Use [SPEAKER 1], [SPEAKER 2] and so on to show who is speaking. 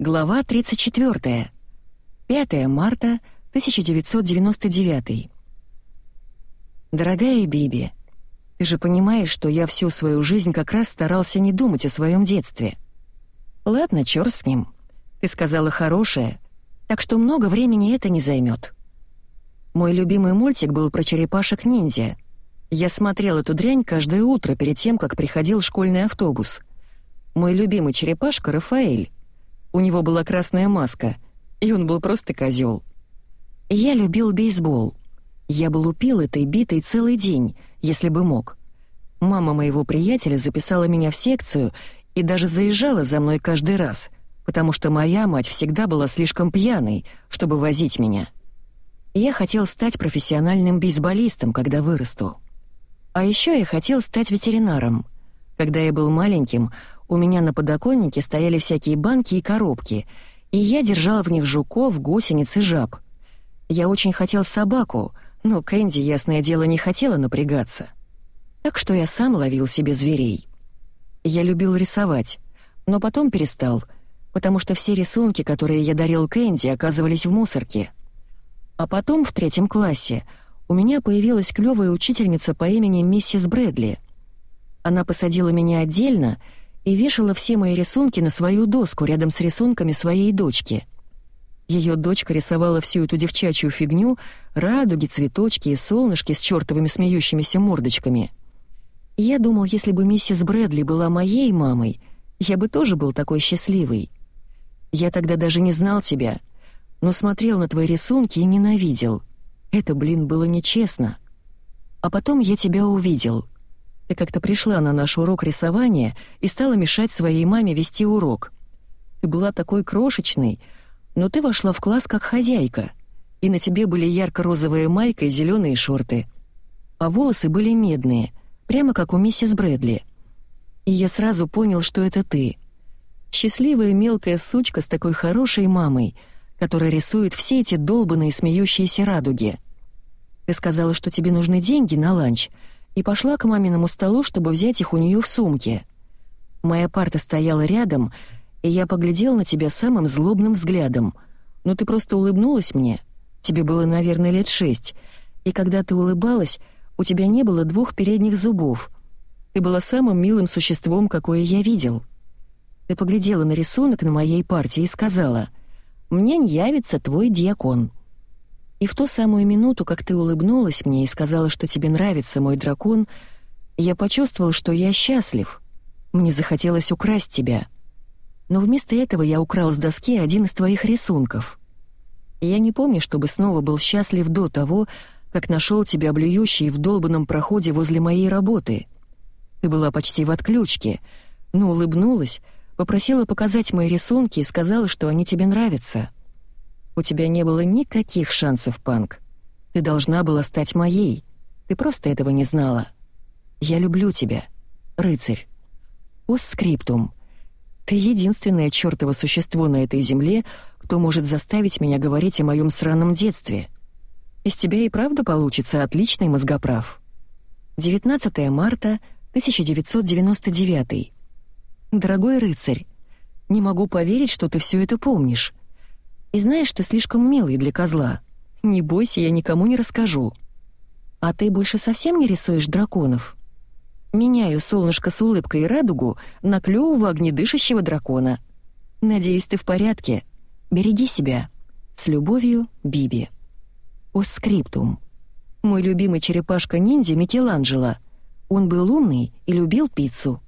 [SPEAKER 1] Глава 34. 5 марта 1999. Дорогая Биби, ты же понимаешь, что я всю свою жизнь как раз старался не думать о своем детстве. Ладно, чёрт с ним. Ты сказала хорошее, так что много времени это не займет. Мой любимый мультик был про черепашек-ниндзя. Я смотрел эту дрянь каждое утро перед тем, как приходил школьный автобус. Мой любимый черепашка — Рафаэль. У него была красная маска, и он был просто козел. Я любил бейсбол. Я бы лупил этой битой целый день, если бы мог. Мама моего приятеля записала меня в секцию и даже заезжала за мной каждый раз, потому что моя мать всегда была слишком пьяной, чтобы возить меня. Я хотел стать профессиональным бейсболистом, когда вырасту. А еще я хотел стать ветеринаром. Когда я был маленьким, у меня на подоконнике стояли всякие банки и коробки, и я держал в них жуков, гусениц и жаб. Я очень хотел собаку, но Кэнди, ясное дело, не хотела напрягаться. Так что я сам ловил себе зверей. Я любил рисовать, но потом перестал, потому что все рисунки, которые я дарил Кэнди, оказывались в мусорке. А потом, в третьем классе, у меня появилась клёвая учительница по имени миссис Брэдли. Она посадила меня отдельно и вешала все мои рисунки на свою доску рядом с рисунками своей дочки. Ее дочка рисовала всю эту девчачью фигню, радуги, цветочки и солнышки с чертовыми смеющимися мордочками. Я думал, если бы миссис Брэдли была моей мамой, я бы тоже был такой счастливый. Я тогда даже не знал тебя, но смотрел на твои рисунки и ненавидел. Это, блин, было нечестно. А потом я тебя увидел. Ты как-то пришла на наш урок рисования и стала мешать своей маме вести урок. Ты была такой крошечной, но ты вошла в класс как хозяйка, и на тебе были ярко-розовая майка и зеленые шорты. А волосы были медные, прямо как у миссис Брэдли. И я сразу понял, что это ты. Счастливая мелкая сучка с такой хорошей мамой — который рисует все эти долбанные смеющиеся радуги. Ты сказала, что тебе нужны деньги на ланч, и пошла к маминому столу, чтобы взять их у нее в сумке. Моя парта стояла рядом, и я поглядел на тебя самым злобным взглядом. Но ты просто улыбнулась мне. Тебе было, наверное, лет шесть, и когда ты улыбалась, у тебя не было двух передних зубов. Ты была самым милым существом, какое я видел. Ты поглядела на рисунок на моей парте и сказала — мне не явится твой диакон». И в ту самую минуту, как ты улыбнулась мне и сказала, что тебе нравится мой дракон, я почувствовал, что я счастлив. Мне захотелось украсть тебя. Но вместо этого я украл с доски один из твоих рисунков. я не помню, чтобы снова был счастлив до того, как нашел тебя блюющий в долбанном проходе возле моей работы. Ты была почти в отключке, но улыбнулась, Попросила показать мои рисунки и сказала, что они тебе нравятся. У тебя не было никаких шансов, Панк. Ты должна была стать моей. Ты просто этого не знала. Я люблю тебя, рыцарь. Постскриптум. Ты единственное чёртово существо на этой земле, кто может заставить меня говорить о моем сраном детстве. Из тебя и правда получится отличный мозгоправ. 19 марта 1999 «Дорогой рыцарь, не могу поверить, что ты все это помнишь. И знаешь, ты слишком милый для козла. Не бойся, я никому не расскажу. А ты больше совсем не рисуешь драконов?» Меняю солнышко с улыбкой и радугу на клёвого огнедышащего дракона. Надеюсь, ты в порядке. Береги себя. С любовью, Биби. Постскриптум. Мой любимый черепашка-ниндзя Микеланджело. Он был умный и любил пиццу.